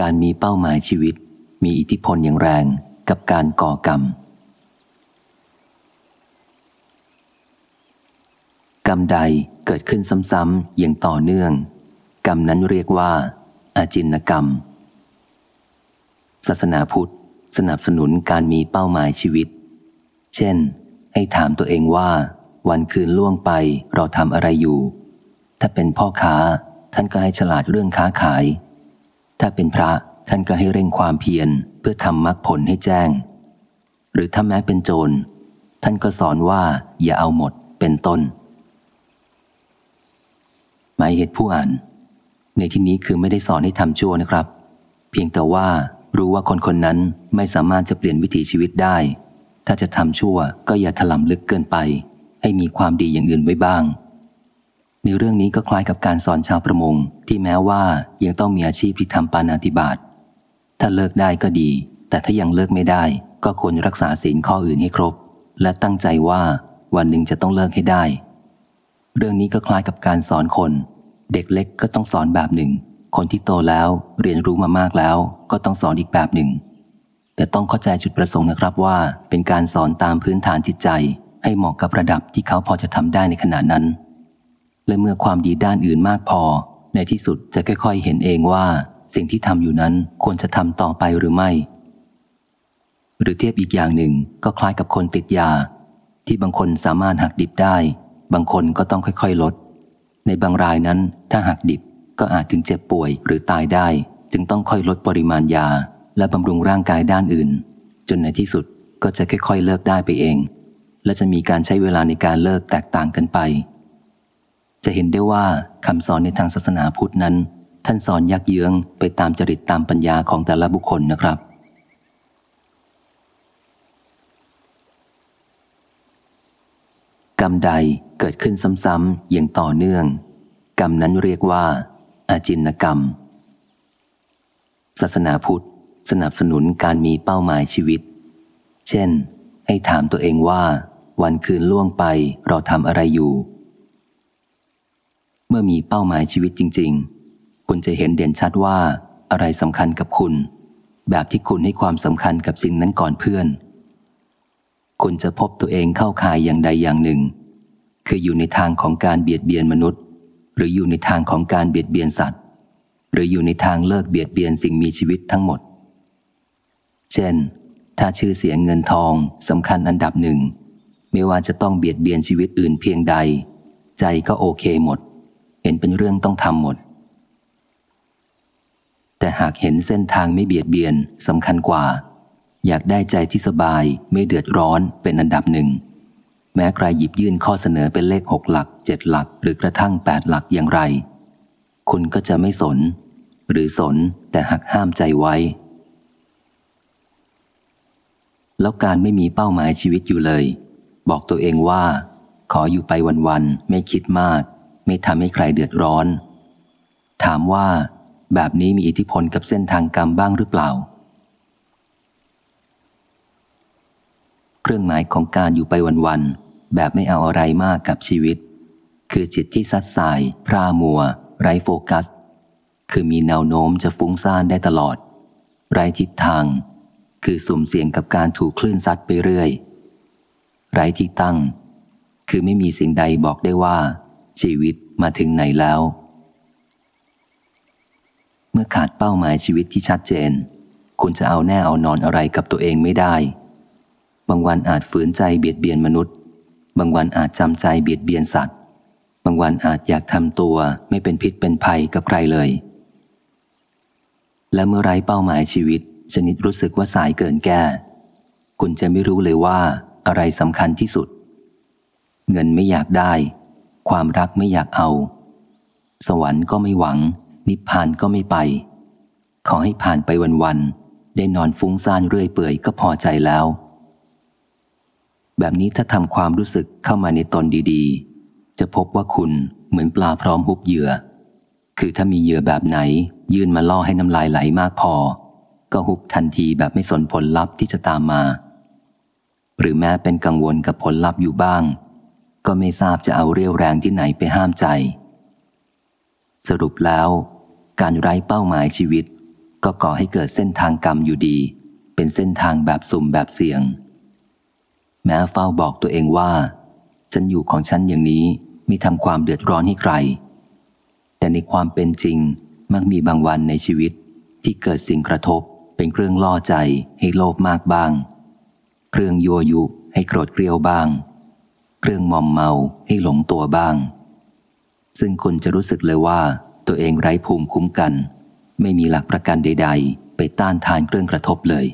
การมีเป้าหมายชีวิต มีอิทธิพลอย่างแรงกับการก่อกรรม กรรมใดเกิดขึ้นซ้ำๆอย่างต่อเนื่อง กรรมนั้นเรียกว่า อาจินกรรม ศาสนาพุทธ สนับสนุนการมีเป้าหมายชีวิต เช่น ให้ถามตัวเองว่า วันคืนล่วงไปเราทำอะไรอยู่ ถ้าเป็นพ่อค้าท่านก็ให้ฉลาดเรื่องค้าขาย ถ้าเป็นพระท่านก็ให้เร่งความเพียรเพื่อทำมรรคผลให้แจ้ง หรือถ้าแม้เป็นโจร ท่านก็สอนว่าอย่าเอาหมดเป็นต้น หมายเหตุผู้อ่าน ในที่นี้คือไม่ได้สอนให้ทำชั่วนะครับ เพียงแต่ว่ารู้ว่าคนคนนั้นไม่สามารถจะเปลี่ยนวิถีชีวิตได้ ถ้าจะทำชั่วก็อย่าถลำลึกเกินไป ให้มีความดีอย่างอื่นไว้บ้าง ในเรื่องนี้ก็คล้ายกับการสอนชาวประมงที่แม้ว่ายังต้องมีอาชีพที่ทำปานาติบาตถ้าเลิกได้ก็ดี แต่ถ้ายังเลิกไม่ได้ ก็ควรรักษาศีลข้ออื่นให้ครบ และตั้งใจว่าวันหนึ่งจะต้องเลิกให้ได้ เรื่องนี้ก็คล้ายกับการสอนคน เด็กเล็กก็ต้องสอนแบบหนึ่ง คนที่โตแล้วเรียนรู้มามากแล้ว ก็ต้องสอนอีกแบบหนึ่ง แต่ต้องเข้าใจจุดประสงค์นะครับว่า เป็นการสอนตามพื้นฐานจิตใจ ให้เหมาะกับระดับที่เขาพอจะทำได้ในขณะนั้น และเมื่อความดีด้านอื่นมากพอ ในที่สุดจะค่อยๆ เห็นเองว่า สิ่งที่ทำอยู่นั้นควรจะทำต่อไปหรือไม่ หรือเทียบอีกอย่างหนึ่งก็คล้ายกับคนติดยา ที่บางคนสามารถหักดิบได้ บางคนก็ต้องค่อยๆลด ในบางรายนั้นถ้าหักดิบก็อาจถึงเจ็บป่วยหรือตายได้ จึงต้องค่อยลดปริมาณยา และบำรุงร่างกายด้านอื่น จนในที่สุดก็จะค่อยๆ เลิกได้ไปเอง และจะมีการใช้เวลาในการเลิกแตกต่างกันไป จะเห็นได้ว่าคำสอนในทางศาสนาพุทธนั้น ท่านสอนยักเยื้องไปตามจริตตามปัญญาของแต่ละบุคคลนะครับ กรรมใดเกิดขึ้นซ้ำๆอย่างต่อเนื่อง กรรมนั้นเรียกว่า อาจินกรรม ศาสนาพุทธ สนับสนุนการมีเป้าหมายชีวิต เช่น ให้ถามตัวเองว่า วันคืนล่วงไปเราทำอะไรอยู่ เมื่อมีเป้าหมายชีวิตจริง ๆ คุณจะเห็นเด่นชัดว่าอะไรสำคัญกับคุณ แบบที่คุณให้ความสำคัญกับสิ่งนั้นก่อนเพื่อน คุณจะพบตัวเองเข้าข่ายอย่างใดอย่างหนึ่ง คืออยู่ในทางของการเบียดเบียนมนุษย์ หรืออยู่ในทางของการเบียดเบียนสัตว์ หรืออยู่ในทางเลิกเบียดเบียนสิ่งมีชีวิตทั้งหมด เช่น ถ้าชื่อเสียงเงินทองสำคัญอันดับหนึ่งไม่ว่าจะต้องเบียดเบียนชีวิตอื่นเพียงใด ใจก็โอเคหมด เห็นเป็นเรื่องต้องทำหมด แต่หากเห็นเส้นทางไม่เบียดเบียนสำคัญกว่า อยากได้ใจที่สบายไม่เดือดร้อนเป็นอันดับหนึ่ง แม้ใครหยิบยื่นข้อเสนอเป็นเลขหกหลักเจ็ดหลัก หรือกระทั่งแปดหลักอย่างไร คุณก็จะไม่สน หรือสนแต่หักห้ามใจไว้ แล้วการไม่มีเป้าหมายชีวิตอยู่เลย บอกตัวเองว่า ขออยู่ไปวันๆไม่คิดมาก ไม่ทำให้ใครเดือดร้อน ถามว่า แบบนี้มีอิทธิพลกับเส้นทางกรรมบ้างหรือเปล่า เครื่องหมายของการอยู่ไปวันๆแบบไม่เอาอะไรมากกับชีวิต คือจิตที่ซัดสาย พร่ามัว ไร้โฟกัส คือมีแนวโน้มจะฟุ้งซ่านได้ตลอด ไร้ทิศทาง คือสุ่มเสี่ยงกับการถูกคลื่นซัดไปเรื่อย ไร้ที่ตั้งคือไม่มีสิ่งใดบอกได้ว่า ชีวิตมาถึงไหนแล้ว เมื่อขาดเป้าหมายชีวิตที่ชัดเจน คุณจะเอาแน่เอานอนอะไรกับตัวเองไม่ได้ บางวันอาจฝืนใจเบียดเบียนมนุษย์ บางวันอาจจำใจเบียดเบียนสัตว์ บางวันอาจอยากทำตัวไม่เป็นพิษเป็นภัยกับใครเลย และเมื่อไรเป้าหมายชีวิตชนิดรู้สึกว่าสายเกินแก้ คุณจะไม่รู้เลยว่าอะไรสำคัญที่สุด เงินไม่อยากได้ ความรักไม่อยากเอา สวรรค์ก็ไม่หวัง นิพพานก็ไม่ไป ขอให้ผ่านไปวันๆได้นอนฟุ้งซ่านเรื่อยเปื่อยก็พอใจแล้ว แบบนี้ถ้าทำความรู้สึกเข้ามาในตนดีๆ จะพบว่าคุณเหมือนปลาพร้อมหุบเหยื่อ คือถ้ามีเหยื่อแบบไหน ยื่นมาล่อให้น้ำลายไหลมากพอ ก็หุบทันทีแบบไม่สนผลลัพธ์ที่จะตามมา หรือแม้เป็นกังวลกับผลลัพธ์อยู่บ้าง ก็ไม่ทราบจะเอาเรี่ยวแรงที่ไหนไปห้ามใจ สรุปแล้ว การไร้เป้าหมายชีวิต ก็ก่อให้เกิดเส้นทางกรรมอยู่ดี เป็นเส้นทางแบบสุ่มแบบเสี่ยง แม้เฝ้าบอกตัวเองว่า ฉันอยู่ของฉันอย่างนี้ไม่ทำความเดือดร้อนให้ใคร แต่ในความเป็นจริงมักมีบางวันในชีวิตที่เกิดสิ่งกระทบเป็นเครื่องล่อใจให้โลภมากบ้าง เครื่องยั่วยุให้โกรธเกลียวบ้าง เครื่องมอมเมาให้หลงตัวบ้าง ซึ่งคนจะรู้สึกเลยว่าตัวเองไร้ภูมิคุ้มกัน ไม่มีหลักประกันใด ๆ ไปต้านทานเครื่องกระทบเลย